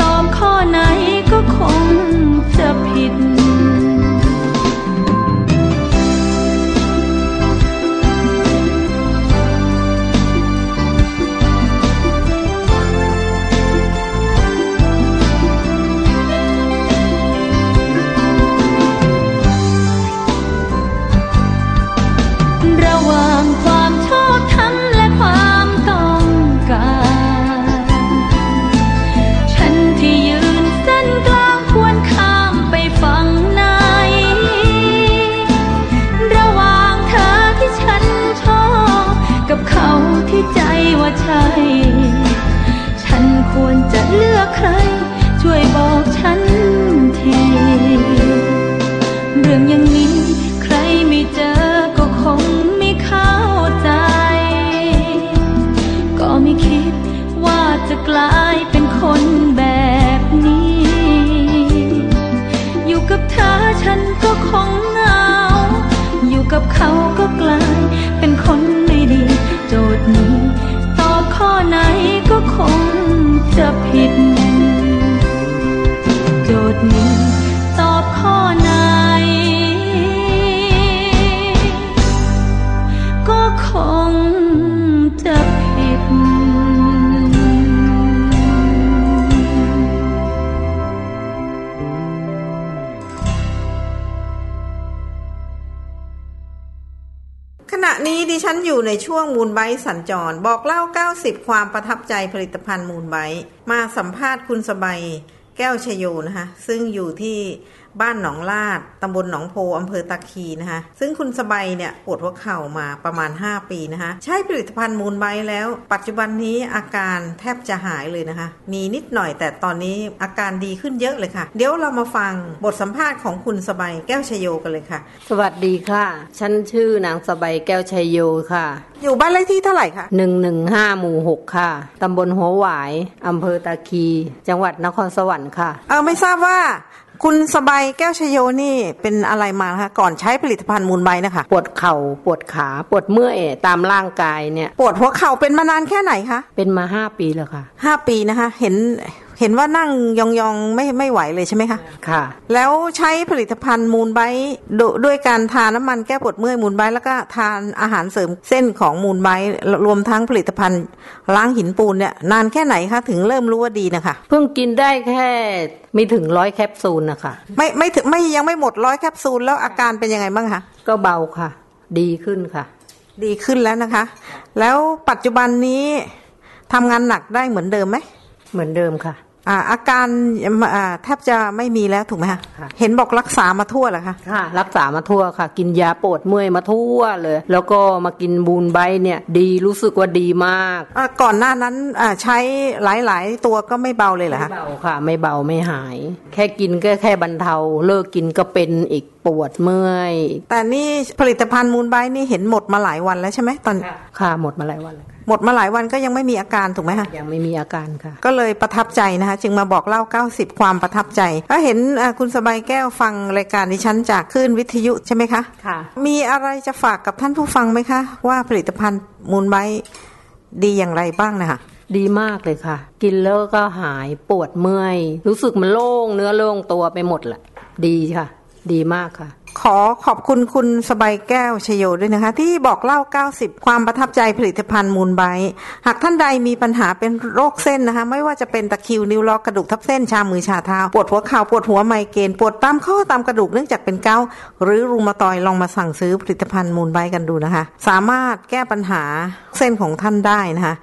ตอบข้อไหนก็คงจะผิด เขาก็กลาย นี้ดิฉันอยู่ในช่วงมูลไบสัญจร บอกเล่า 90 ความประทับใจผลิตภัณฑ์มูลไบมาสัมภาษณ์คุณสบายแก้วชโยนะคะซึ่งอยู่ที่ บ้านหนองลาดตำบลหนองโพอำเภอตะคีนะคะ ซึ่งคุณสบายเนี่ยปวดหัวเข่ามาประมาณ 5 ปีนะคะ ใช้ผลิตภัณฑ์มูลไบต์แล้ว ปัจจุบันนี้อาการแทบจะหายเลยนะคะ มีนิดหน่อยแต่ตอนนี้อาการดีขึ้นเยอะเลยค่ะ เดี๋ยวเรามาฟังบทสัมภาษณ์ของคุณสบายแก้วชโยกันเลยค่ะ สวัสดีค่ะ ฉันชื่อนางสบายแก้วชัยโยค่ะ อยู่บ้านเลขที่เท่าไหร่คะหนึ่งหนึ่งห้าหมู่หกค่ะ ตำบลหัวหวาย อำเภอตาคี จังหวัดนครสวรรค์ค่ะ เออไม่ทราบว่า คุณสบายแก้วชโยนี่เป็นอะไรมาคะก่อนใช้ผลิตภัณฑ์มูลไบนะคะปวดเข่าปวดขาปวดเมื่อยตามร่างกายเนี่ยปวดหัวเข่าเป็นมานานแค่ไหนคะเป็นมาห้าปีแล้วค่ะห้าปีนะคะ เห็นเห็นว่านั่งยองๆไม่ไม่ไหวเลยใช่ไหมคะ ค่ะ แล้วใช้ผลิตภัณฑ์มูลไบต์โดด้วยการทานน้ำมันแก้ปวดเมื่อยมูลไบต์แล้วก็ทานอาหารเสริมเส้นของมูลไบต์รวมทั้งผลิตภัณฑ์ล้างหินปูนเนี่ยนานแค่ไหนคะถึงเริ่มรู้ว่าดีนะคะ เพิ่งกินได้แค่ไม่ถึงร้อยแคปซูลนะคะไม่ไม่ถึงไม่ยังไม่หมดร้อยแคปซูลแล้วอาการเป็นยังไงบ้างคะ ก็เบาค่ะ ดีขึ้นค่ะ ดีขึ้นแล้วนะคะ แล้วปัจจุบันนี้ทำงานหนักได้เหมือนเดิมไหม เหมือนเดิมค่ะอ่าอาการอ่าแทบจะไม่มีแล้วถูกไหมคะค่ะเห็นบอกรักษามาทั่วเหรอคะค่ะ รักษามาทั่วค่ะ กินยาปวดเมื่อยมาทั่วเลย แล้วก็มากินบูนไบต์เนี่ย ดีรู้สึกว่าดีมากอ่าก่อนหน้านั้นอ่าใช้หลาย ๆ ตัวก็ไม่เบาเลยเหรอไม่คะเบาค่ะ ไม่เบาไม่หาย แค่กินก็แค่บรรเทาเลิกกินก็เป็นอีก ปวดเมื่อย แต่นี่ผลิตภัณฑ์มูลไบต์นี่เห็นหมดมาหลายวันแล้วใช่ไหมตอนค่ะหมดมาหลายวันแล้วค่ะหมดมาหลายวันก็ยังไม่มีอาการถูกไหมคะยังไม่มีอาการค่ะ ก็เลยประทับใจนะคะ จึงมาบอกเล่า 90 ความประทับใจก็เห็นอ่าคุณสบายแก้วฟังรายการดิฉันจากคลื่นวิทยุใช่ไหมคะค่ะ มีอะไรจะฝากกับท่านผู้ฟังไหมคะ ว่าผลิตภัณฑ์มูลไบต์ดีอย่างไรบ้างนะคะดีมากเลยค่ะ กินแล้วก็หายปวดเมื่อย รู้สึกมันโล่งเนื้อโล่งตัวไปหมดแหละดีค่ะ ดีมากค่ะ ขอขอบคุณคุณสบายแก้วชโยด้วยนะคะ ที่บอกเล่า 90 ความประทับใจผลิตภัณฑ์มูลไบหากท่านใดมีปัญหาเป็นโรคเส้นนะคะ ไม่ว่าจะเป็นตะคิวนิ้วล็อกกระดูกทับเส้นชามือชาเท้า ปวดหัวเข่าปวดหัวไมเกรนปวดตามข้อตามกระดูกเนื่องจากเป็นเกาหรือรูมาตอยลองมาสั่งซื้อผลิตภัณฑ์มูลไบกันดูนะคะ สามารถแก้ปัญหาเส้นของท่านได้นะคะ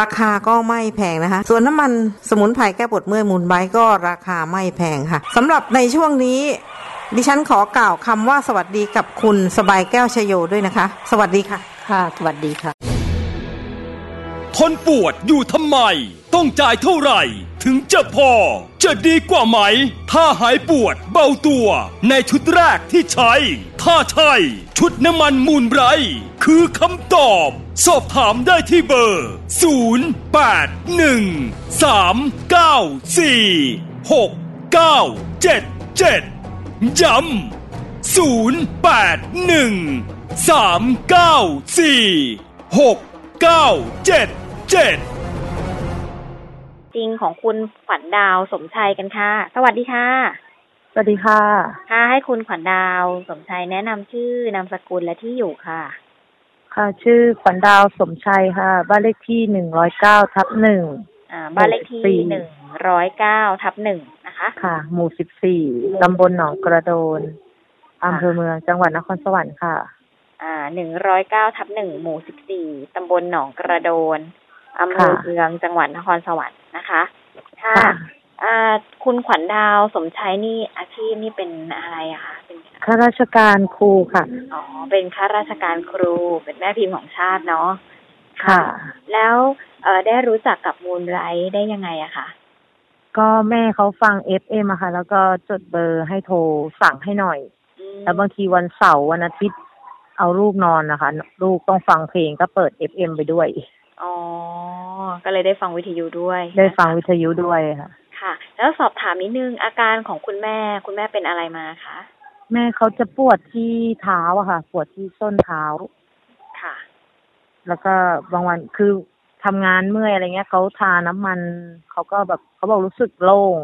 ราคาก็ไม่แพงนะคะ ส่วนน้ำมันสมุนไพรแก้ปวดเมื่อยมูลไบก็ราคาไม่แพงค่ะสำหรับในช่วงนี้ ดิฉันขอกล่าวคำว่าสวัสดีกับคุณสบายแก้วชโยด้วยนะคะ สวัสดีค่ะ ค่ะ สวัสดีค่ะ ทนปวดอยู่ทำไม ต้องจ่ายเท่าไหร่ ถึงจะพอ จะดีกว่าไหม ถ้าหายปวดเบาตัว ในชุดแรกที่ใช้ ถ้าใช่ ชุดน้ำมันมูลไบรท์คือคำตอบ สอบถามได้ที่เบอร์ 0 8 1 3 9 4 6 9 7 7 ย้ำ 0 8 1 3 9 4 6 9 7จริงของคุณขวัญดาวสมชัยกันค่ะ สวัสดีค่ะ สวัสดีค่ะ ค่ะ ให้คุณขวัญดาวสมชัยแนะนำชื่อนามสกุลและที่อยู่ค่ะค่ะชื่อขวัญดาวสมชัยค่ะ บ้านเลขที่หนึ่งร้อยเก้าทับหนึ่งอ่า บ้านเลขที่สี่หนึ่งร้อยเก้าทับหนึ่งนะ คะค่ะ หมู่สิบสี่ตำบลหนองกระโดนอำเภอเมืองจังหวัดนครสวรรค์ค่ะ อ่าหนึ่งร้อยเก้าทับหนึ่งหมู่สิบสี่ตำบลหนองกระโดนอำเภอค่ะเมืองจังหวัดนครสวรรค์นะคะค่ะอ่าคุณขวัญดาวสมชัยนี่อาชีพนี่เป็นอะไรอะคะเป็นข้าราชการครูค่ะ อ๋อ เป็นข้าราชการครู เป็นแม่พิมพ์ของชาติเนาะค่ะ แล้วเออได้รู้จักกับมูลไรท์ได้ยังไงอะคะ ก็แม่เขาฟัง FM อะค่ะ แล้วก็จดเบอร์ให้โทรสั่งให้หน่อย แล้วบางทีวันเสาร์วันอาทิตย์เอาลูกนอนนะคะ ลูกต้องฟังเพลงก็เปิด FM ไปด้วย อ๋อ ก็เลยได้ฟังวิทยุด้วย ได้ฟังวิทยุด้วยค่ะ ค่ะ แล้วสอบถามนิดนึงอาการของคุณแม่ คุณแม่เป็นอะไรมาคะ แม่เขาจะปวดที่เท้าอะค่ะ ปวดที่ส้นเท้า ค่ะ แล้วก็บางวันคือ ทำงานเมื่อยอะไรเงี้ยเขาทาน้ำมันเขาก็แบบเขาบอกรู้สึกโล่ง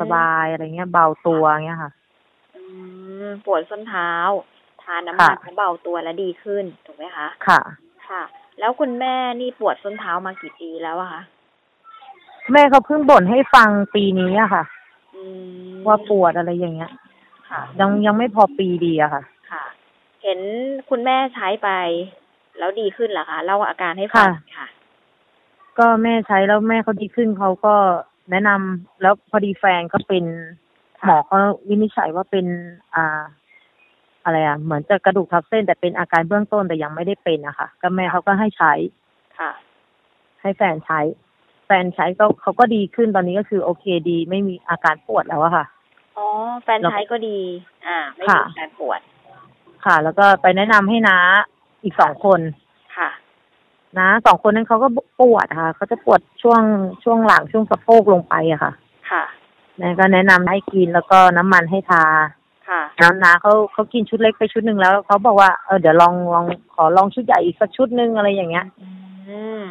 สบายอะไรเงี้ยเบาตัวเงี้ยค่ะอืมปวดส้นเท้า ทานน้ำมันค่ะเขาเบาตัวแล้วดีขึ้นถูกไหมคะ ค่ะ ค่ะ แล้วคุณแม่นี่ปวดส้นเท้ามากี่ปีแล้วอะคะแม่เขาเพิ่งบ่นให้ฟังปีนี้อะค่ะอืมว่าปวดอะไรอย่างเงี้ย ค่ะ ยังยังไม่พอปีดีอะค่ะ ค่ะ เห็นคุณแม่ใช้ไป แล้วดีขึ้นเหรอคะเล่าอาการให้ฟังค่ะค่ะ ก็แม่ใช้แล้วแม่เขาดีขึ้นเขาก็แนะนำแล้วพอดีแฟนก็เป็นหมอเขาวินิจฉัยว่าเป็นอ่า อะไรอะ เหมือนจะกระดูกทับเส้นแต่เป็นอาการเบื้องต้นแต่ยังไม่ได้เป็นอะค่ะก็แม่เขาก็ให้ใช้ค่ะ ให้แฟนใช้ แฟนใช้ก็เขาก็ดีขึ้นตอนนี้ก็คือโอเคดี ไม่มีอาการปวดแล้วอะค่ะอ๋อแฟนใช้ก็ดี อ่า ไม่มีค่ะอาการปวด ค่ะ แล้วก็ไปแนะนำให้น้าอีกสองคนค่ะ นะสองคนนั้นเขาก็ปวดค่ะเขาจะปวดช่วงช่วงหลังช่วงสะโพกลงไปอะค่ะ ค่ะแม่ก็แนะนำให้กินแล้วก็น้ำมันให้ทา ค่ะน้ำนาเขาเขากินชุดเล็กไปชุดหนึ่งแล้วเขาบอกว่าเออเดี๋ยวลองลองขอลองชุดใหญ่อีกสักชุดหนึ่งอะไรอย่างเงี้ย อืม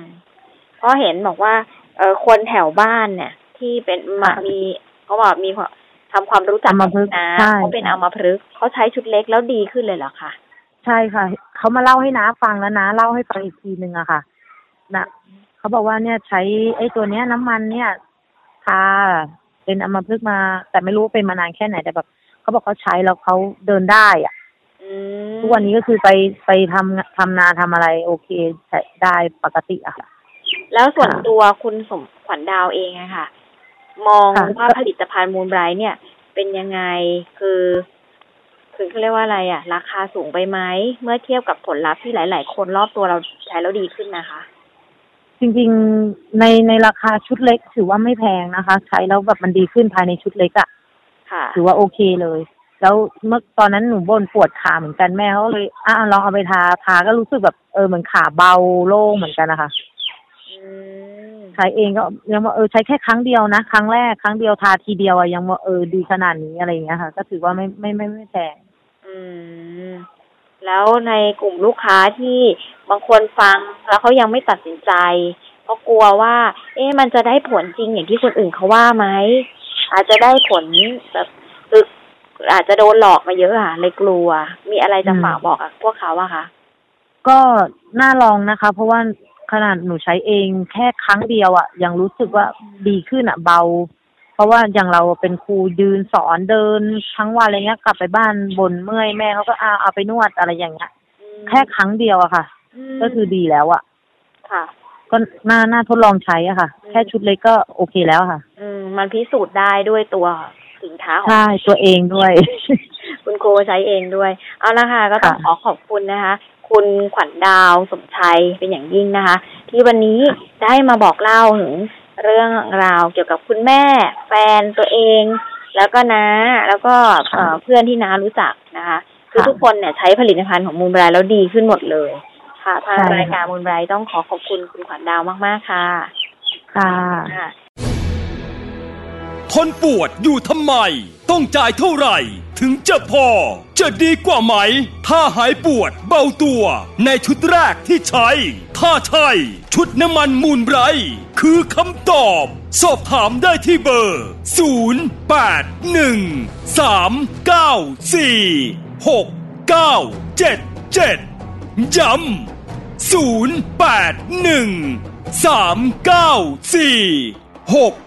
เพราะเห็นบอกว่า เออคนแถวบ้านเนี่ย ที่เป็นมามีเขาบอกมีความทำความรู้จักอัมพฤกษ์นะใช่เขาเป็นอัมพฤกษ์เขาใช้ชุดเล็กแล้วดีขึ้นเลยเหรอคะ ใช่ค่ะเขามาเล่าให้น้าฟังแล้วน้าเล่าให้ฟังอีกทีหนึ่งอะค่ะนะเขาบอกว่าเนี่ยใช้ไอ้ตัวเนี้ยน้ำมันเนี่ยทาเป็นอัมพฤกษ์มา แต่ไม่รู้ว่าเป็นมานานแค่ไหนแต่แบบเขาบอกเขาใช้แล้วเขาเดินได้อะอืมทุกวันนี้ก็คือไปไปทำทำนาทำอะไร โอเคใช้ได้ปกติอะค่ะ แล้วส่วนค่ะตัวคุณสมขวัญดาวเองอะค่ะ มองค่ะว่าผลิตภัณฑ์มูลไบรท์เนี่ย เป็นยังไงคือ คือเขาเรียกว่าอะไรอะราคาสูงไปไหมเมื่อเทียบกับผลลัพธ์ที่หลาย ๆ คนรอบตัวเราใช้แล้วดีขึ้นนะคะ จริงๆในในราคาชุดเล็กถือว่าไม่แพงนะคะ ใช้แล้วแบบมันดีขึ้นภายในชุดเล็กอะค่ะ ถือว่าโอเคเลย แล้วเมื่อตอนนั้นหนูบ่นปวดขาเหมือนกันแม่เขาก็เลยอะลองเอาไปทาทาก็รู้สึกแบบเออเหมือนขาเบาโล่งเหมือนกันนะคะอืมใช้เองก็ยังว่าเออใช้แค่ครั้งเดียวนะ ครั้งแรกครั้งเดียวทาทีเดียวอะยังว่าเออดีขนาดนี้อะไรอย่างเงี้ยค่ะ ก็ถือว่าไม่ไม่ไม่ไม่แพง อืม แล้วในกลุ่มลูกค้าที่บางคนฟังแล้วเขายังไม่ตัดสินใจ เพราะกลัวว่า เอ๊ะมันจะได้ผลจริงอย่างที่คนอื่นเขาว่าไหมอาจจะได้ผลแบบคืออาจจะโดนหลอกมาเยอะอะเลยกลัว มีอะไรจะอืมฝากบอกกับพวกเขาอะคะก็น่าลองนะคะ เพราะว่าขนาดหนูใช้เองแค่ครั้งเดียวอะ่ะยังรู้สึกว่าดีขึ้นอะ่ะเบา เพราะว่าอย่างเราเป็นครูยืนสอนเดินทั้งวันอะไรเงี้ยกลับไปบ้านบนเมื่อยแม่เขาก็เอาเอาไปนวดอะไรอย่างเงี้ยแค่ครั้งเดียวอะค่ะมก็คือดีแล้วอะ่ะค่ะ ก็น่าน่าทดลองใช้อะค่ะ แค่ชุดเล็กก็โอเคแล้วค่ะ อืมมันพิสูจน์ได้ด้วยตัวสินค้าของใช่ตัวเองด้วย คุณครูใช้เองด้วย เอาละค่ะ ก็ต้องขอขอบคุณนะคะ คุณขวัญดาวสมชัยเป็นอย่างยิ่งนะคะ ที่วันนี้ได้มาบอกเล่าถึง เรื่องราวเกี่ยวกับคุณแม่ แฟนตัวเอง แล้วก็นะแล้วก็เอ่อเพื่อนที่น้ารู้จักนะคะ คือทุกคนเนี่ยใช้ผลิตภัณฑ์ของมูลไบรท์แล้วดีขึ้นหมดเลย ค่ะทางใช่ค่ะรายการมูลไบรท์ต้องขอขอบคุณคุณขวัญดาวมาก ๆ ค่ะ ค่ะค่ะ ทนปวดอยู่ทำไม ต้องจ่ายเท่าไหร่ ถึงจะพอ จะดีกว่าไหม ถ้าหายปวดเบาตัว ในชุดแรกที่ใช้ ถ้าใช่ชุดน้ำมันมูลไบร์คือคำตอบ สอบถามได้ที่เบอร์ 0 8 1 3 9 4 6 9 7 7 ย้ำ0 8 1 3 9 4 6